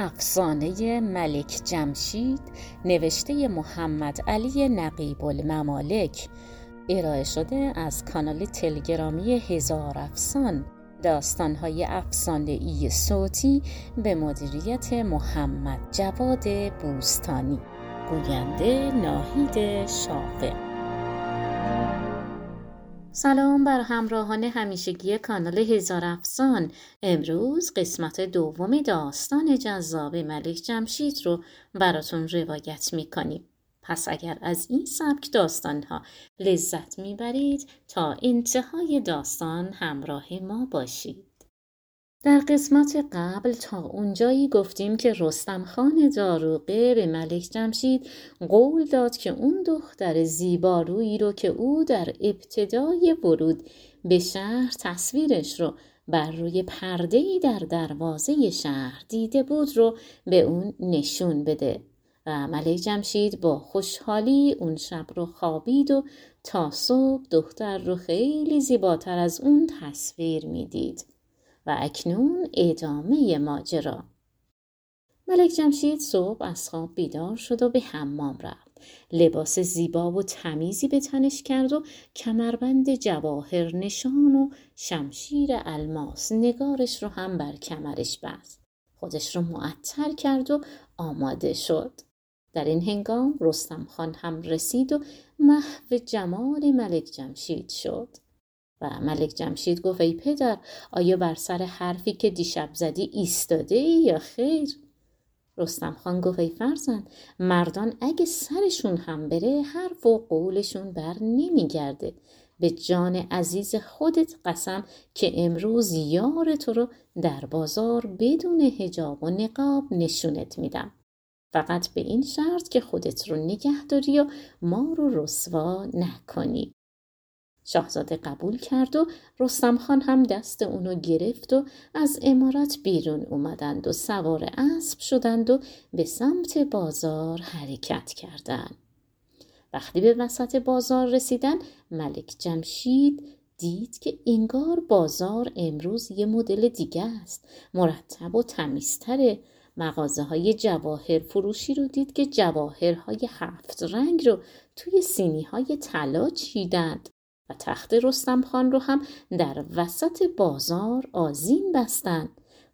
افسانه ملک جمشید نوشته محمد علی نقیب الممالک. ارائه شده از کانال تلگرامی هزار افسان. داستانهای افسانه ای صوتی به مدیریت محمد جواد بوستانی. گوینده ناهید شافق سلام بر همراهان همیشگی کانال هزار افسان. امروز قسمت دوم داستان جذاب ملک جمشید رو براتون روایت می‌کنیم. پس اگر از این سبک داستان ها لذت می‌برید تا انتهای داستان همراه ما باشید. در قسمت قبل تا اونجایی گفتیم که رستم خان داروقه به ملک جمشید قول داد که اون دختر زیبارویی رو که او در ابتدای ورود به شهر تصویرش رو بر روی پردهی در دروازه شهر دیده بود رو به اون نشون بده و ملک جمشید با خوشحالی اون شب رو خوابید و تا صبح دختر رو خیلی زیباتر از اون تصویر می‌دید. اکنون ادامه ماجرا. ملک جمشید صبح از خواب بیدار شد و به حمام رفت. لباس زیبا و تمیزی به تنش کرد و کمربند جواهر نشان و شمشیر الماس نگارش رو هم بر کمرش بست. خودش رو معطر کرد و آماده شد. در این هنگام رستم خان هم رسید و محو جمال ملک جمشید شد. و ملک جمشید گفت ای پدر آیا بر سر حرفی که دیشب زدی ایستاده ای یا خیر؟ رستم خان گفت ای فرزند مردان اگه سرشون هم بره حرف و قولشون بر نمیگرده. به جان عزیز خودت قسم که امروز یار تو رو در بازار بدون هجاب و نقاب نشونت میدم. فقط به این شرط که خودت رو نگه داری و ما رو رسوا نکنی. شاهزاده قبول کرد و رستم خان هم دست اونو گرفت و از امارت بیرون اومدند و سوار اسب شدند و به سمت بازار حرکت کردند. وقتی به وسط بازار رسیدن ملک جمشید دید که انگار بازار امروز یه مدل دیگه است مرتب و تمیزتره مغازه های جواهر فروشی رو دید که جواهرهای هفت رنگ رو توی سینی های طلا چیدند و تخت رستم خان رو هم در وسط بازار آزین بستند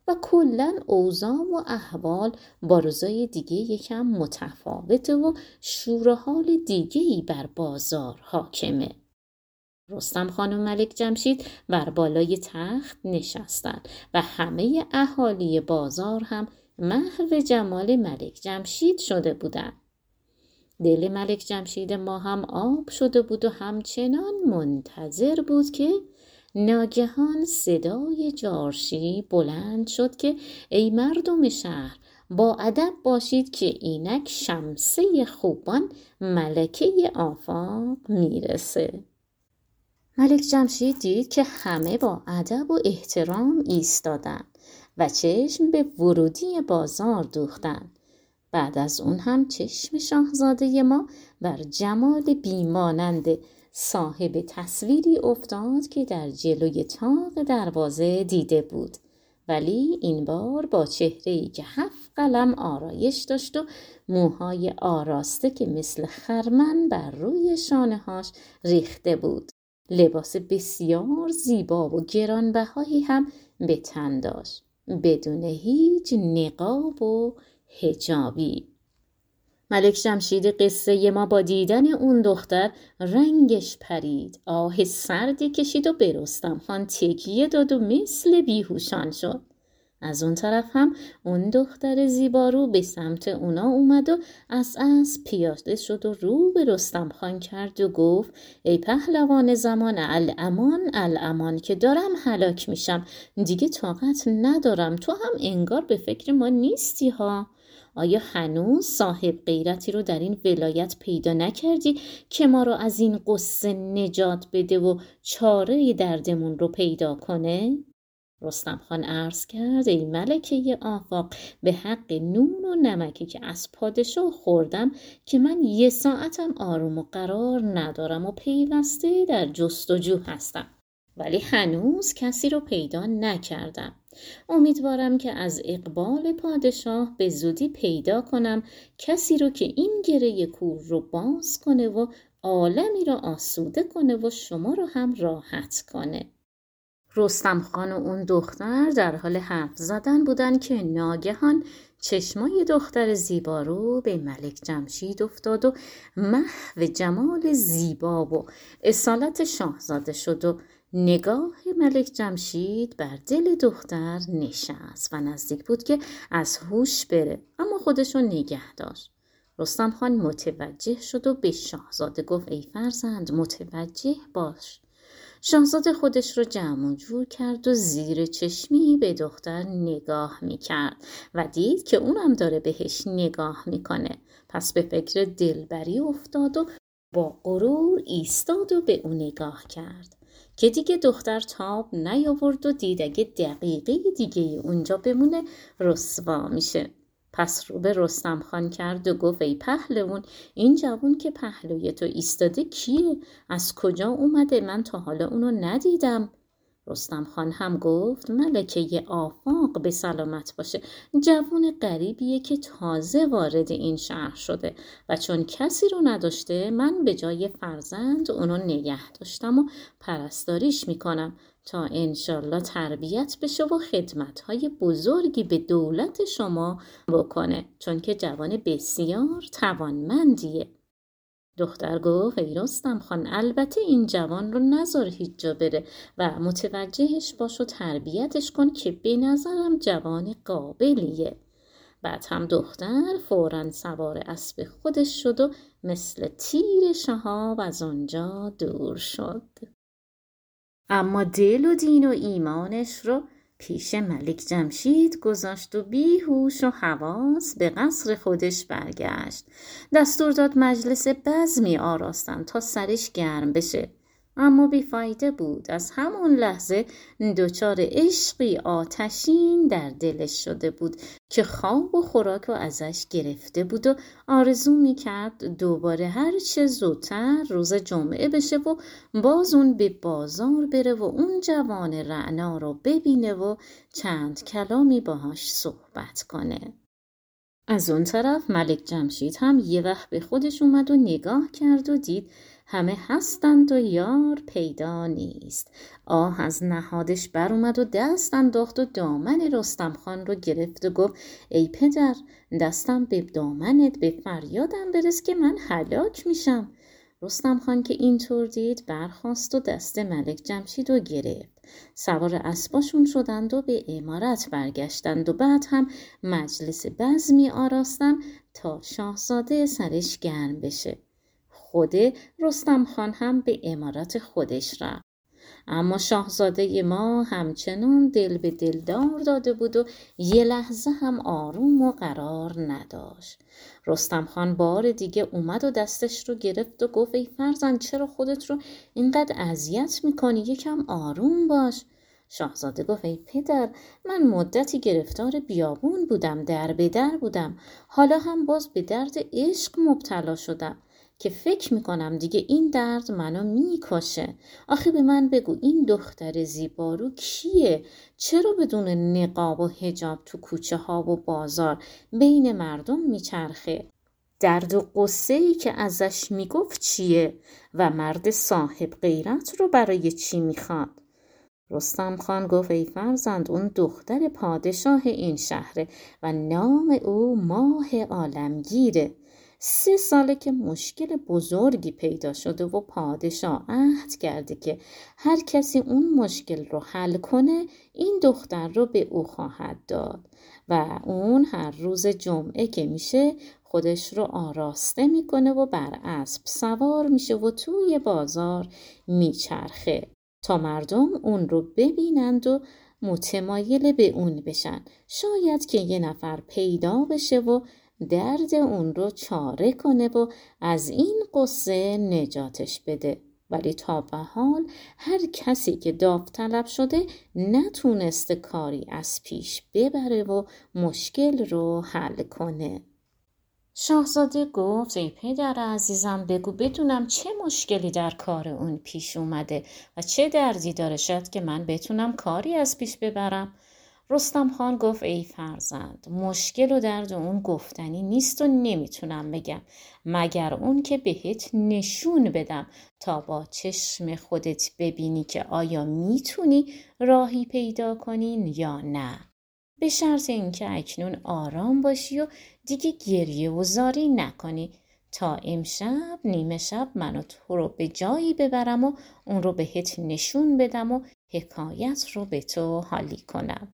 و کلا اوضاع و احوال با روزای دیگه یکم متفاوته و شور حال دیگه ای بر بازار حاکمه. رستم خان و ملک جمشید بر بالای تخت نشستند و همه اهالی بازار هم محو جمال ملک جمشید شده بودند. دل ملک جمشید ما هم آب شده بود و همچنان منتظر بود که ناگهان صدای جارشی بلند شد که ای مردم شهر با ادب باشید که اینک شمسه خوبان ملکه آفاق می‌رسه. ملک جمشید دید که همه با ادب و احترام ایستادن و چشم به ورودی بازار دوختند. بعد از اون هم چشم شاهزاده ما بر جمال بیمانند. صاحب تصویری افتاد که در جلوی تاق دروازه دیده بود. ولی این بار با چهره که هفت قلم آرایش داشت و موهای آراسته که مثل خرمن بر روی شانههاش ریخته بود. لباس بسیار زیبا و گرانبهایی هم به تن داشت. بدون هیچ نقاب و هجابی ملک جمشید قصه ما با دیدن اون دختر رنگش پرید. آه سردی کشید و به رستم خان تکیه داد و مثل بیهوشان شد. از اون طرف هم اون دختر زیبارو به سمت اونا اومد و از از پیاده شد و رو به رستم خان کرد و گفت ای پهلوان زمان الامان الامان که دارم هلاک میشم. دیگه طاقت ندارم. تو هم انگار به فکر ما نیستی ها. آیا هنوز صاحب غیرتی رو در این ولایت پیدا نکردی که ما رو از این قصه نجات بده و چاره دردمون رو پیدا کنه؟ رستم خان عرض کرد ای ملکه آفاق به حق نون و نمکی که از پادشاه خوردم که من یه ساعتم آروم و قرار ندارم و پیوسته در جستجو هستم ولی هنوز کسی رو پیدا نکردم امیدوارم که از اقبال پادشاه به زودی پیدا کنم کسی رو که این گره کور رو باز کنه و عالمی را آسوده کنه و شما رو هم راحت کنه. رستم خان و اون دختر در حال حرف زدن بودن که ناگهان چشمای دختر زیبا رو به ملک جمشید افتاد و محو جمال زیبا و اصالت شاهزاده شد و نگاه ملک جمشید بر دل دختر نشست و نزدیک بود که از هوش بره اما خودشو نگه داشت. رستم خان متوجه شد و به شاهزاده گفت ای فرزند متوجه باش. شاهزاده خودش رو جمع جور کرد و زیر چشمی به دختر نگاه می‌کرد و دید که اونم داره بهش نگاه می‌کنه. پس به فکر دلبری افتاد و با غرور ایستاد و به او نگاه کرد. که دیگه دختر تاب نیاورد و دید اگه دقیقه دیگه اونجا بمونه رسوا میشه. پس رو به رستم خان کرد و گفت ای پهلوون این جوون که پهلوی تو ایستاده کیه؟ از کجا اومده؟ من تا حالا اونو ندیدم. رستم خان هم گفت ملکه آفاق به سلامت باشه. جوون غریبیه که تازه وارد این شهر شده. و چون کسی رو نداشته من به جای فرزند اونو نگه داشتم و پرستاریش می‌کنم تا انشالله تربیت بشه و خدمتهای بزرگی به دولت شما بکنه. چون که جوان بسیار توانمندیه. دختر گفت ای رستم خان البته این جوان رو نذار هیچ جا بره و متوجهش باش و تربیتش کن که به نظرم جوان قابلیه. بعد هم دختر فورا سوار اسب خودش شد و مثل تیر شهاب از آنجا دور شد. اما دل و دین و ایمانش رو پیش ملک جمشید گذاشت و بیهوش و حواس به قصر خودش برگشت. دستور داد مجلس بزمی آراستن تا سرش گرم بشه. اما بیفایده بود از همون لحظه دچار عشقی آتشین در دلش شده بود که خواب و خوراک رو ازش گرفته بود و آرزو می‌کرد دوباره هر چه زودتر روز جمعه بشه و باز اون به بازار بره و اون جوان رعنا رو ببینه و چند کلامی باهاش صحبت کنه. از اون طرف ملک جمشید هم یه وقت به خودش اومد و نگاه کرد و دید همه هستند و یار پیدا نیست. آه از نهادش بر اومد و دست انداخت و دامن رستم خان رو گرفت و گفت ای پدر دستم به دامنت به فریادم برس که من هلاک میشم. رستم خان که اینطور دید برخواست و دست ملک جمشید و گرفت. سوار اسباشون شدند و به امارت برگشتند و بعد هم مجلس بزمی آراستن تا شاهزاده سرش گرم بشه. خود رستم خان هم به امارت خودش رفت. اما شاهزاده ما همچنان دل به دلدار داده بود و یه لحظه هم آروم و قرار نداشت. رستم خان بار دیگه اومد و دستش رو گرفت و گفت ای فرزند چرا خودت رو اینقدر اذیت می‌کنی؟ یکم آروم باش. شاهزاده گفت ای پدر من مدتی گرفتار بیابون بودم در به در بودم. حالا هم باز به درد عشق مبتلا شدم. که فکر می‌کنم دیگه این درد منو می‌کشه. آخه به من بگو این دختر زیبارو کیه؟ چرا بدون نقاب و هجاب تو کوچه ها و بازار بین مردم میچرخه؟ درد و قصه ای که ازش می‌گفت چیه؟ و مرد صاحب غیرت رو برای چی می‌خواد؟ رستم خان گفت ای فرزند اون دختر پادشاه این شهره و نام او ماه عالمگیره. سه ساله که مشکل بزرگی پیدا شده و پادشاه عهد کرده که هر کسی اون مشکل رو حل کنه این دختر رو به او خواهد داد. و اون هر روز جمعه که میشه خودش رو آراسته می‌کنه و بر اسب سوار میشه و توی بازار میچرخه تا مردم اون رو ببینند و متمایل به اون بشن. شاید که یه نفر پیدا بشه و درد اون رو چاره کنه و از این قصه نجاتش بده. ولی تا به حال هر کسی که داوطلب شده نتونسته کاری از پیش ببره و مشکل رو حل کنه. شاهزاده گفت ای پدر عزیزم بگو بدونم چه مشکلی در کار اون پیش اومده و چه دردی داره؟ شد که من بتونم کاری از پیش ببرم. رستم خان گفت ای فرزند مشکل و درد اون گفتنی نیست و نمی‌تونم بگم. مگر اون که بهت نشون بدم تا با چشم خودت ببینی که آیا می‌تونی راهی پیدا کنین یا نه؟ به شرط اینکه اکنون آرام باشی و دیگه گریه و زاری نکنی. تا امشب نیمه شب منو تو رو به جایی ببرم و اون رو بهت نشون بدم و حکایت رو به تو حالی کنم.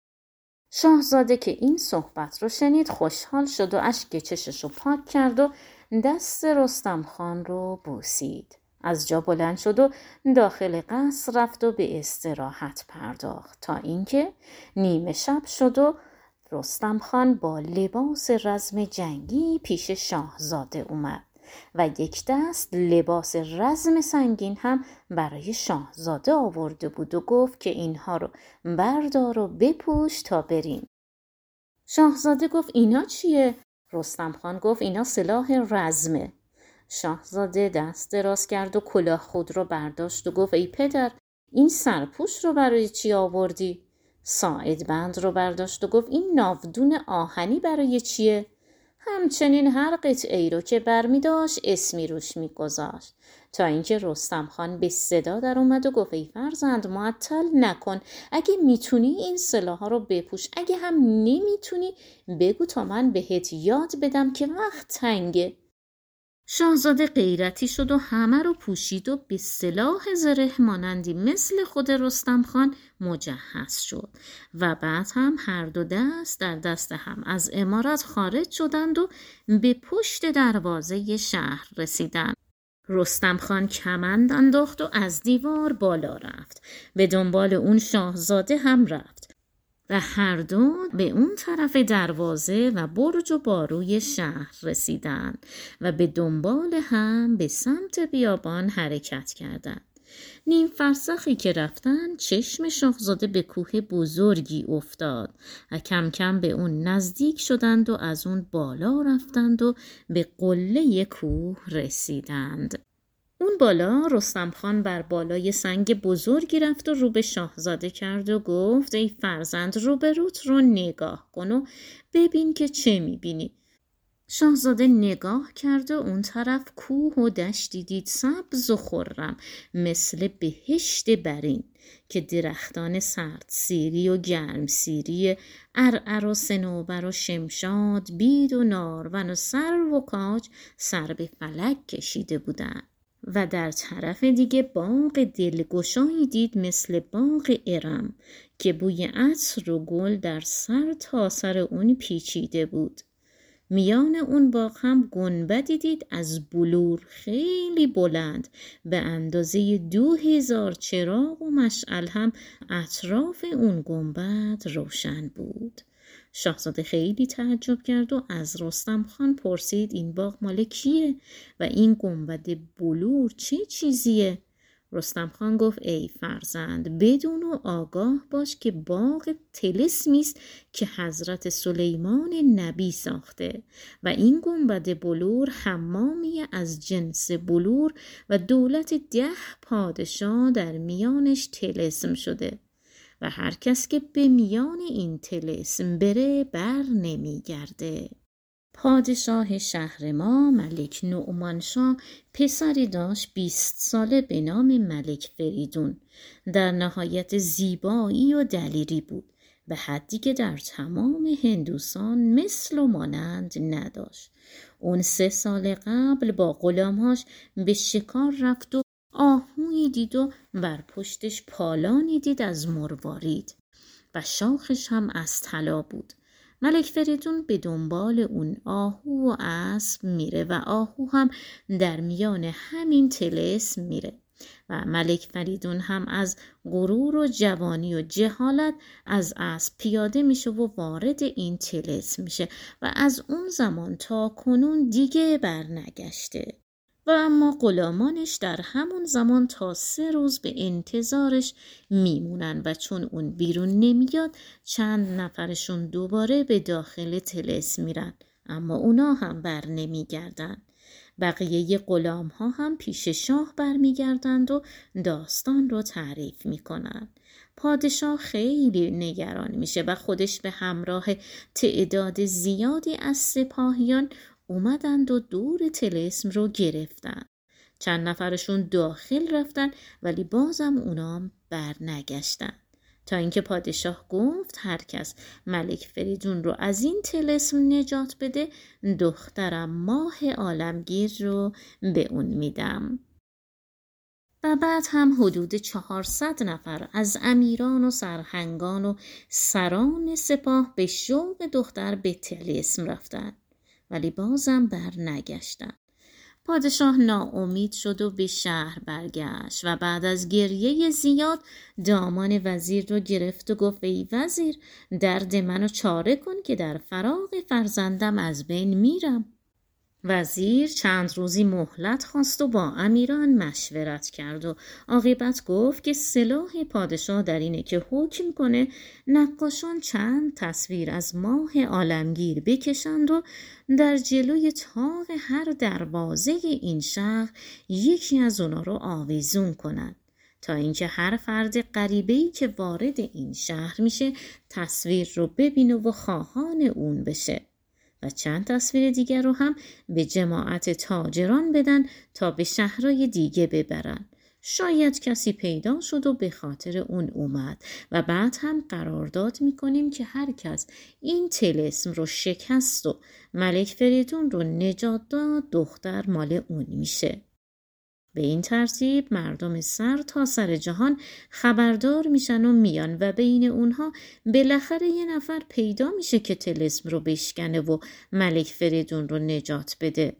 شاهزاده که این صحبت رو شنید خوشحال شد و اشک چشش رو پاک کرد و دست رستم خان رو بوسید. از جا بلند شد و داخل قصر رفت و به استراحت پرداخت تا اینکه نیمه شب شد و رستم خان با لباس رزم جنگی پیش شاهزاده اومد. و یک دست لباس رزم سنگین هم برای شاهزاده آورده بود و گفت که اینها رو بردار و بپوش تا بریم. شاهزاده گفت اینا چیه؟ رستم خان گفت اینا سلاح رزمه. شاهزاده دست دراز کرد و کلاه خود رو برداشت و گفت ای پدر این سرپوش رو برای چی آوردی؟ ساعد بند رو برداشت و گفت این ناودون آهنی برای چیه؟ همچنین هر قطعه رو که برمی داشت اسمی روش میگذاشت تا اینکه رستم خان به صدا در اومد و گفت ای فرزند معطل نکن. اگه می‌تونی این سلاح رو بپوش اگه هم نمی‌تونی بگو تا من بهت یاد بدم که وقت تنگه. شاهزاده غیرتی شد و همه رو پوشید و به سلاح زره مانندی مثل خود رستم خان مجهز شد و بعد هم هر دو دست در دست هم از امارت خارج شدند و به پشت دروازه شهر رسیدند. رستم خان کمند انداخت و از دیوار بالا رفت. به دنبال اون شاهزاده هم رفت. و هر دو به اون طرف دروازه و برج و باروی شهر رسیدند و به دنبال هم به سمت بیابان حرکت کردند. نیم فرسخی که رفتن چشم شاهزاده به کوه بزرگی افتاد و کم کم به اون نزدیک شدند و از اون بالا رفتند و به قله کوه رسیدند. اون بالا رستم خان بر بالای سنگ بزرگی رفت و رو به شاهزاده کرد و گفت ای فرزند رو به روت رو نگاه کن و ببین که چه می‌بینی. شاهزاده نگاه کرد و اون طرف کوه و دشتی دید سبز و خورم مثل بهشت برین که درختان سرد سیری و گرم سیری ارعر و سنوبر و شمشاد بید و نارون و سر و کاج سر به فلک کشیده بودند. و در طرف دیگه باغ دلگشایی دید مثل باغ ارم که بوی عطر و گل در سر تا سر اون پیچیده بود. میان اون باغ هم گنبدی دید از بلور خیلی بلند. به اندازه دو هزار چراغ و مشعل هم اطراف اون گنبد روشن بود. شاهزاده خیلی تعجب کرد و از رستم خان پرسید این باغ مال کیه و این گنبد بلور چه چیزیه؟ رستم خان گفت ای فرزند بدون و آگاه باش که باغ تلسمی است که حضرت سلیمان نبی ساخته و این گنبد بلور حمامی از جنس بلور و دولت ده پادشاه در میانش تلسم شده. و هر کس که به میان این تلسم بره بر نمیگرده. پادشاه شهر ما ملک نعمانشاه پسری داشت بیست ساله به نام ملک فریدون. در نهایت زیبایی و دلیری بود. به حدی که در تمام هندوستان مثل و مانند نداشت. اون سه سال قبل با غلامهاش به شکار رفت و آهویی دید و بر پشتش پالانی دید از مروارید و شاخش هم از طلا بود. ملک فریدون به دنبال اون آهو و اسب میره و آهو هم در میان همین تلس میره و ملک فریدون هم از غرور و جوانی و جهالت از اسب پیاده میشه و وارد این تلس میشه و از اون زمان تا کنون دیگه برنگشته. و اما غلامانش در همون زمان تا سه روز به انتظارش میمونن و چون اون بیرون نمیاد چند نفرشون دوباره به داخل تلس میرن اما اونا هم بر نمیگردن. بقیه غلام ها هم پیش شاه برمیگردند و داستان رو تعریف می‌کنن. پادشاه خیلی نگران میشه و خودش به همراه تعداد زیادی از سپاهیان اومدند و دور تلسم رو گرفتن. چند نفرشون داخل رفتن ولی بازم اونام بر نگشتن. تا اینکه پادشاه گفت هر کس ملک فریدون رو از این تلسم نجات بده دخترم ماه عالمگیر رو به اون میدم. و بعد هم حدود چهارصد نفر از امیران و سرهنگان و سران سپاه به شوق دختر به تلسم رفتند ولی بازم بر نگشتن. پادشاه ناامید شد و به شهر برگشت و بعد از گریه زیاد دامان وزیر رو گرفت و گفت ای وزیر درد منو چاره کن که در فراغ فرزندم از بین میرم وزیر چند روزی مهلت خواست و با امیران مشورت کرد و عاقبت گفت که سلاح پادشاه در اینه که حکم کنه نقاشان چند تصویر از ماه عالمگیر بکشند و در جلوی تاق هر دروازه این شهر یکی از اونا رو آویزون کنند. تا اینکه هر فرد غریبه‌ای که وارد این شهر میشه تصویر رو ببینه و خواهان اون بشه. و چند تصویر دیگر رو هم به جماعت تاجران بدن تا به شهرهای دیگه ببرن. شاید کسی پیدا شد و به خاطر اون اومد و بعد هم قرارداد می‌کنیم که هر کس این تلسم رو شکست و ملک فریدون رو نجات داد دختر مال اون میشه. به این ترتیب مردم سر تا سر جهان خبردار میشن و میان و بین اونها بالاخره یه نفر پیدا میشه که تلسم رو بشکنه و ملک فریدون رو نجات بده.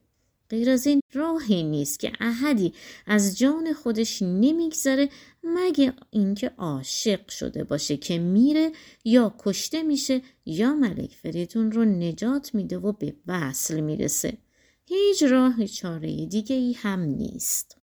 غیر از این راهی نیست که احدی از جان خودش نمیگذره مگه اینکه عاشق شده باشه که میره یا کشته میشه یا ملک فریدون رو نجات میده و به وصل می‌رسه. هیچ راه چاره دیگه ای هم نیست.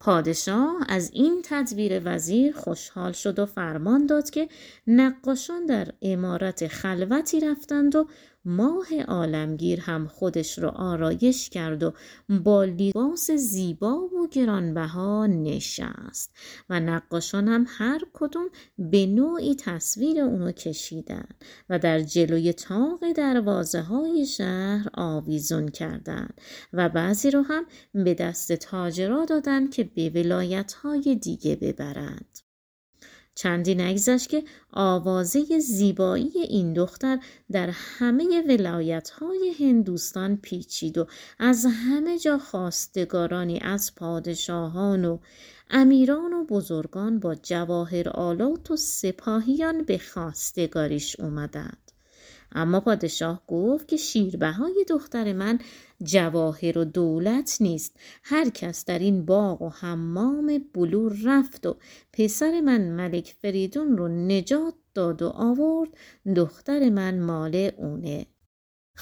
پادشاه از این تدبیر وزیر خوشحال شد و فرمان داد که نقاشان در امارت خلوتی رفتند و ماه عالمگیر هم خودش را آرایش کرد و با لباس زیبا و گرانبها نشست و نقاشان هم هر کدوم به نوعی تصویر اونو کشیدن و در جلوی تاق دروازه های شهر آویزون کردند و بعضی رو هم به دست تاجرا دادن که به ولایت های دیگه ببرند. چندی نگذشت که آوازه زیبایی این دختر در همه ولایت های هندوستان پیچید و از همه جا خواستگارانی از پادشاهان و امیران و بزرگان با جواهر آلات و سپاهیان به خواستگاریش اومدند. اما پادشاه گفت که شیربهای دختر من جواهر و دولت نیست. هر کس در این باغ و حمام بلور رفت و پسر من ملک فریدون رو نجات داد و آورد. دختر من مال اونه.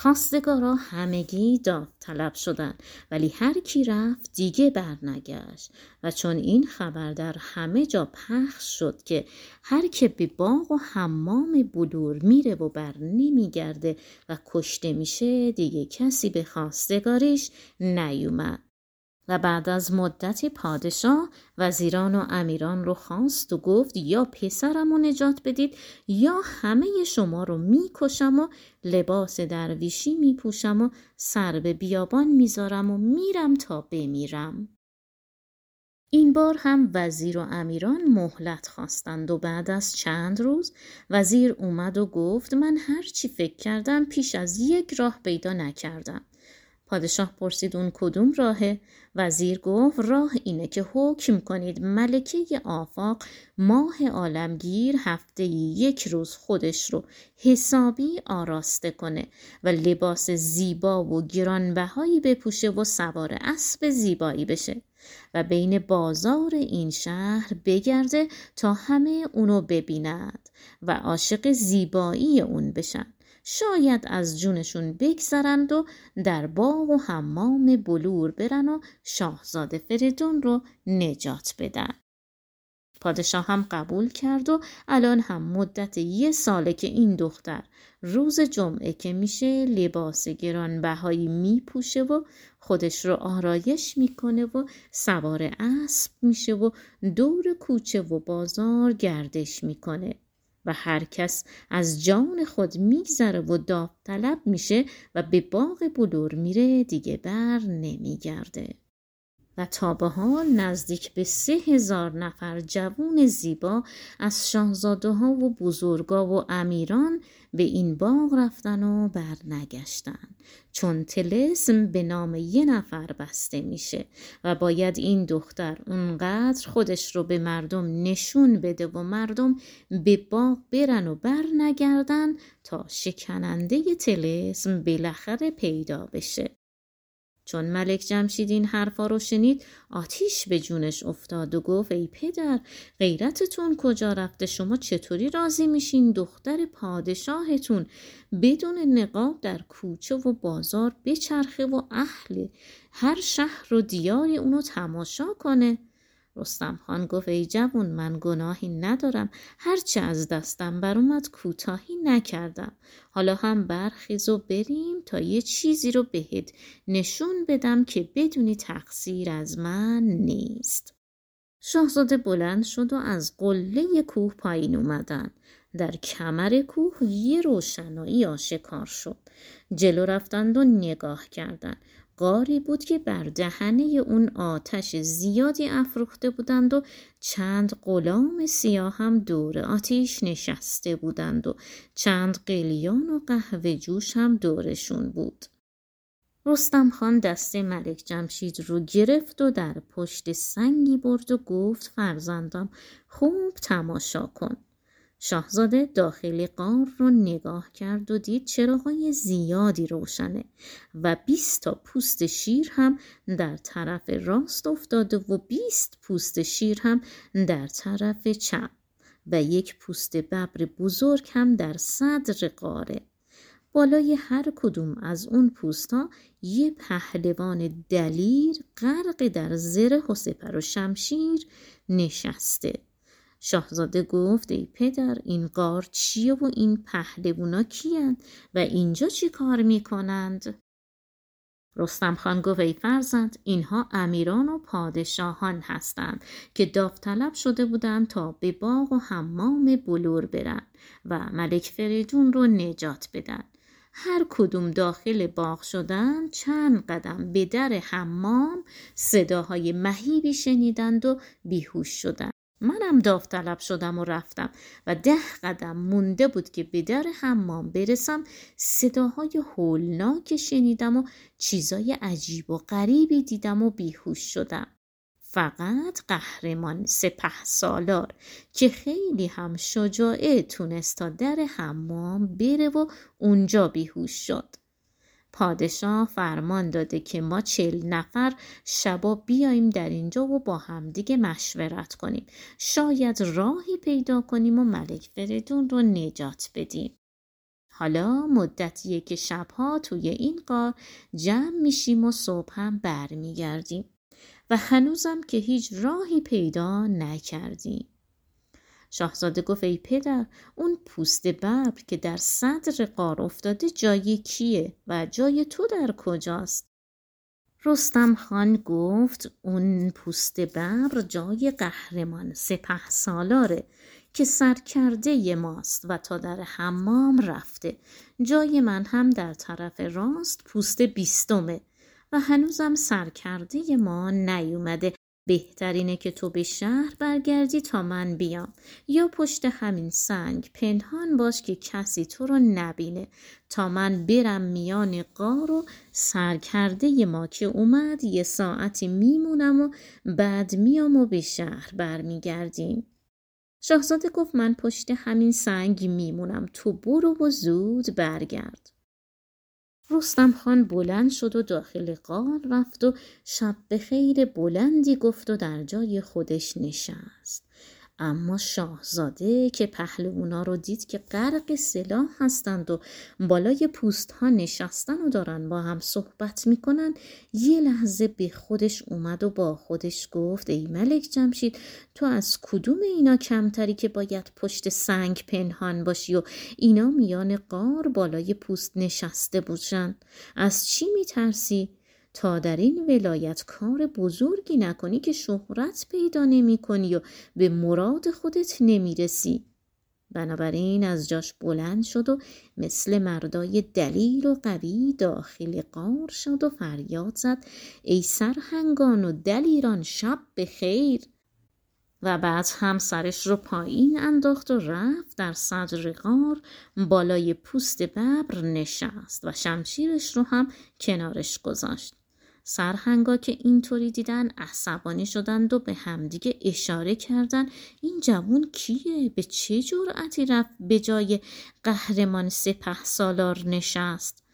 خواستگارا همگی داوطلب شدند ولی هر کی رفت دیگه برنگشت و چون این خبر در همه جا پخش شد که هر که به باغ و حمام بلور میره و بر نمیگرده و کشته میشه دیگه کسی به خواستگاریش نیومد. و بعد از مدتی پادشاه وزیران و امیران رو خواست و گفت یا پسرم رو نجات بدید یا همه شما رو می‌کشم و لباس درویشی میپوشم و سر به بیابان می‌ذارم و میرم تا بمیرم. این بار هم وزیر و امیران مهلت خواستند و بعد از چند روز وزیر اومد و گفت من هر چی فکر کردم پیش از یک راه پیدا نکردم. پادشاه پرسید اون کدوم راهه؟ وزیر گفت راه اینه که حکم کنید ملکه آفاق ماه عالمگیر هفته یک روز خودش رو حسابی آراسته کنه و لباس زیبا و گرانبهایی بپوشه و سوار اسب زیبایی بشه و بین بازار این شهر بگرده تا همه اونو ببیند و عاشق زیبایی اون بشن شاید از جونشون بگذرند و در باغ و حمام بلور برن و شاهزاده فریدون رو نجات بدن. پادشاه هم قبول کرد و الان هم مدت یه ساله که این دختر روز جمعه که میشه لباس گرانبهایی میپوشه و خودش رو آرایش می‌کنه و سوار اسب میشه و دور کوچه و بازار گردش می‌کنه و هر کس از جان خود میگذره و داوطلب میشه و به باغ بلور میره دیگه بر نمیگرده. و تا به حال نزدیک به سه هزار نفر جوون زیبا از شاهزاده ها و بزرگا و امیران به این باغ رفتن و برنگشتن. چون تلسم به نام یه نفر بسته میشه و باید این دختر اونقدر خودش رو به مردم نشون بده و مردم به باغ برن و برنگردن تا شکننده تلسم بالاخره پیدا بشه. چون ملک جمشید این حرفا رو شنید آتیش به جونش افتاد و گفت ای پدر غیرتتون کجا رفته؟ شما چطوری راضی میشین دختر پادشاهتون؟ بدون نقاب در کوچه و بازار بچرخه و اهل هر شهر و دیاری اونو تماشا کنه. رستم خان گفت ای جوون من گناهی ندارم. هرچه از دستم بر اومد کوتاهی نکردم. حالا هم برخیز و بریم تا یه چیزی رو بهت نشون بدم که بدونی تقصیر از من نیست. شاهزاده بلند شد و از قله کوه پایین اومدن. در کمر کوه یه روشنایی آشکار شد. جلو رفتند و نگاه کردند. قاری بود که بر دهنه اون آتش زیادی افروخته بودند و چند غلام سیاه هم دور آتیش نشسته بودند و چند قلیان و قهوه جوش هم دورشون بود. رستم خان دست ملک جمشید رو گرفت و در پشت سنگی برد و گفت فرزندم خوب تماشا کن. شاهزاده داخل قار رو نگاه کرد و دید چراغای زیادی روشنه و بیست تا پوست شیر هم در طرف راست افتاده و بیست پوست شیر هم در طرف چپ و یک پوست ببر بزرگ هم در صدر قاره بالای هر کدوم از اون پوستا یه پهلوان دلیر غرق در زره و سپر و شمشیر نشسته. شاهزاده گفت ای پدر این قار چیه و این پهلوونا کیند و اینجا چی کار می‌کنند؟ رستم خان گفت ای فرزند اینها امیران و پادشاهان هستند که داوطلب شده بودند تا به باغ و حمام بلور برن و ملک فریدون رو نجات بدن هر کدوم داخل باغ شدن چند قدم به در حمام صداهای مهیبی شنیدند و بیهوش شدند منم داوطلب شدم و رفتم و ده قدم مونده بود که به در حمام برسم صداهای هولناک شنیدم و چیزای عجیب و غریبی دیدم و بیهوش شدم. فقط قهرمان سپه سالار که خیلی هم شجاعه تونست تا در حمام بره و اونجا بیهوش شد. پادشاه فرمان داده که ما چل نفر شبا بیاییم در اینجا و با همدیگه مشورت کنیم. شاید راهی پیدا کنیم و ملک فریدون رو نجات بدیم. حالا مدتیه که شبها توی این قار جمع میشیم و صبح هم برمیگردیم. و هنوزم که هیچ راهی پیدا نکردیم. شاهزاده گفت ای پدر اون پوست ببر که در صدر قار افتاده جای کیه و جای تو در کجاست؟ رستم خان گفت اون پوست ببر جای قهرمان سپه سالاره که سرکرده ماست و تا در حمام رفته. جای من هم در طرف راست پوست بیستمه و هنوزم سرکرده ما نیومده. بهترینه که تو به شهر برگردی تا من بیام. یا پشت همین سنگ پنهان باش که کسی تو رو نبینه. تا من برم میان قار و سرکرده ما که اومد یه ساعتی میمونم و بعد میام و به شهر برمیگردیم. شاهزاده گفت من پشت همین سنگ میمونم. تو برو و زود برگرد. رستم خان بلند شد و داخل قار رفت و شب به خیر بلندی گفت و در جای خودش نشست. اما شاهزاده که پهلوونا رو دید که غرق سلاح هستند و بالای پوست ها نشستن و دارن با هم صحبت می‌کنن یه لحظه به خودش اومد و با خودش گفت ای ملک جمشید تو از کدوم اینا کمتری که باید پشت سنگ پنهان باشی و اینا میان قار بالای پوست نشسته باشن از چی میترسی؟ تا در این ولایت کار بزرگی نکنی که شهرت پیدا نمی کنی و به مراد خودت نمی‌رسی. بنابراین از جاش بلند شد و مثل مردای دلیل و قوی داخل قار شد و فریاد زد. ای سرهنگان و دلیران شب به خیر و بعد هم سرش رو پایین انداخت و رفت در صدر غار. بالای پوست ببر نشست و شمشیرش رو هم کنارش گذاشت. سرهنگا که اینطوری دیدن عصبانی شدند و به همدیگه اشاره کردن. این جوون کیه؟ به چه جرأتی رفت به جای قهرمان سپه سالار نشست؟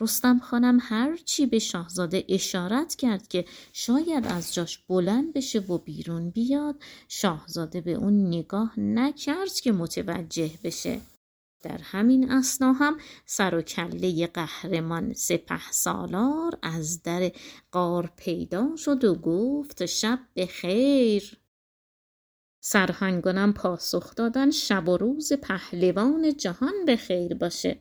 رستم خانم هر چی به شاهزاده اشارت کرد که شاید از جاش بلند بشه و بیرون بیاد شاهزاده به اون نگاه نکرد که متوجه بشه. در همین اسنا هم سر و کله قهرمان سپه سالار از در قار پیدا شد و گفت شب به خیر سرهنگانم پاسخ دادن شب و روز پهلوان جهان به خیر باشه.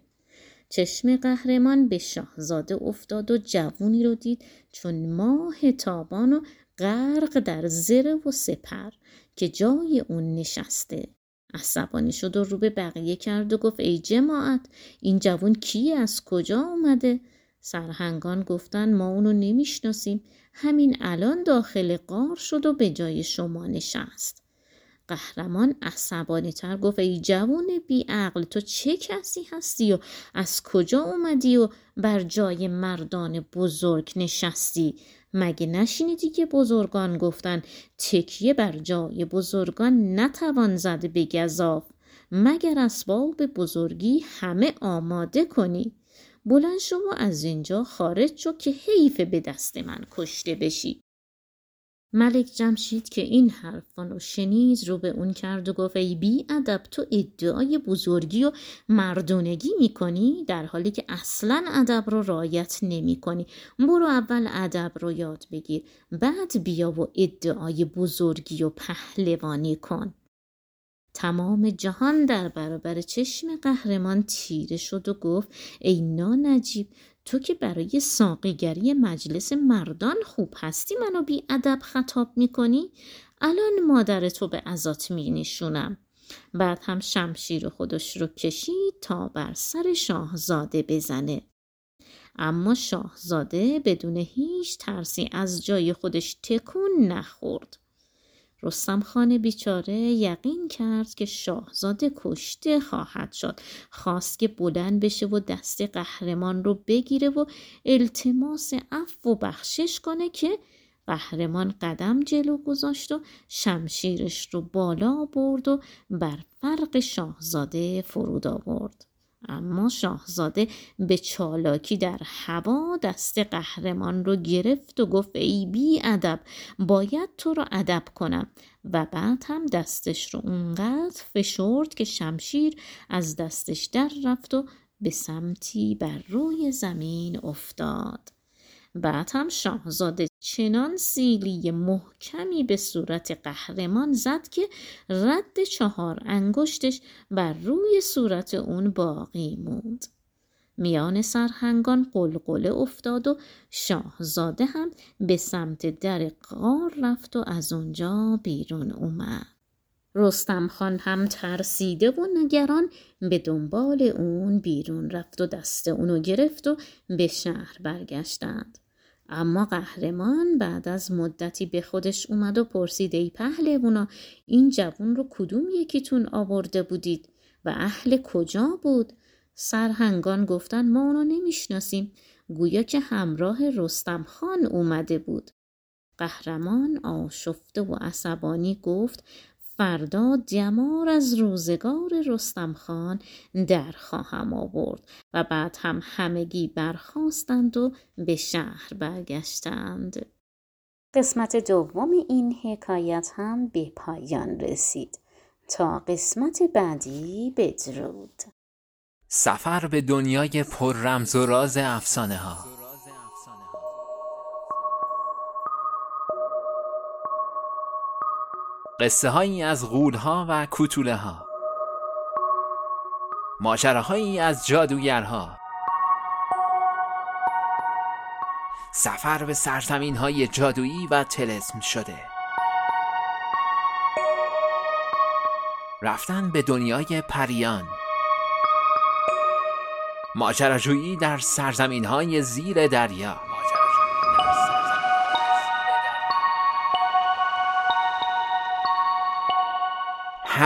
چشم قهرمان به شاهزاده افتاد و جوونی رو دید چون ماه تابان و غرق در زره و سپر که جای اون نشسته. عصبانی شد و رو به بقیه کرد و گفت ای جماعت این جوون کی از کجا اومده؟ سرهنگان گفتن ما اونو نمی‌شناسیم. همین الان داخل قار شد و به جای شما نشست. قهرمان عصبانی تر گفت ای جوون بیعقل تو چه کسی هستی و از کجا اومدی و بر جای مردان بزرگ نشستی؟ مگه نشینیدی که بزرگان گفتن؟ تکیه بر جای بزرگان نتوان زد به گذاف مگر اسباب بزرگی همه آماده کنی؟ بلند و از اینجا خارج شو که حیف به دست من کشته بشی. ملک جمشید که این حرفان رو شنید رو به اون کرد و گفت ای بی ادب تو ادعای بزرگی و مردونگی می‌کنی در حالی که اصلا ادب رو رایت نمی کنی برو اول ادب رو یاد بگیر بعد بیا و ادعای بزرگی و پهلوانی کن. تمام جهان در برابر چشم قهرمان تیره شد و گفت ای نجیب تو که برای ساقیگری مجلس مردان خوب هستی منو بی ادب خطاب می‌کنی؟ الان مادر تو به ازات می نشونم بعد هم شمشیر خودش رو کشید تا بر سر شاهزاده بزنه. اما شاهزاده بدون هیچ ترسی از جای تکون تکون نخورد. رستم خان بیچاره یقین کرد که شاهزاده کشته خواهد شد. خواست که بلند بشه و دست قهرمان رو بگیره و التماس عفو و بخشش کنه که قهرمان قدم جلو گذاشت و شمشیرش رو بالا برد و بر فرق شاهزاده فرود آورد. اما شاهزاده به چالاکی در هوا دست قهرمان رو گرفت و گفت ای بی ادب باید تو رو ادب کنم. و بعد هم دستش رو اونقدر فشرد که شمشیر از دستش در رفت و به سمتی بر روی زمین افتاد. بعد هم شاهزاده چنان سیلی محکمی به صورت قهرمان زد که رد چهار انگشتش بر روی صورت اون باقی موند. میان سرهنگان قلقله افتاد و شاهزاده هم به سمت در غار رفت و از اونجا بیرون اومد. رستم خان هم ترسیده و نگران به دنبال اون بیرون رفت و دست اونو گرفت و به شهر برگشتند. اما قهرمان بعد از مدتی به خودش اومد و پرسید ای پهلوونا این جوون رو کدوم یکیتون آورده بودید و اهل کجا بود؟ سرهنگان گفتن ما اونو نمی‌شناسیم گویا که همراه رستم خان اومده بود. قهرمان آشفته و عصبانی گفت فردا جمار از روزگار رستم خان در خواهم آورد و بعد هم همگی برخواستند و به شهر برگشتند. قسمت دوم این حکایت هم به پایان رسید. تا قسمت بعدی بدرود. سفر به دنیای پر رمز و راز افسانه ها قصه هایی از غول ها و کوتوله ها ماجراهایی از جادوگرها. سفر به سرزمین های جادویی و تلسم شده. رفتن به دنیای پریان. ماجراجویی در سرزمین های زیر دریا.